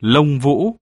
lông vũ.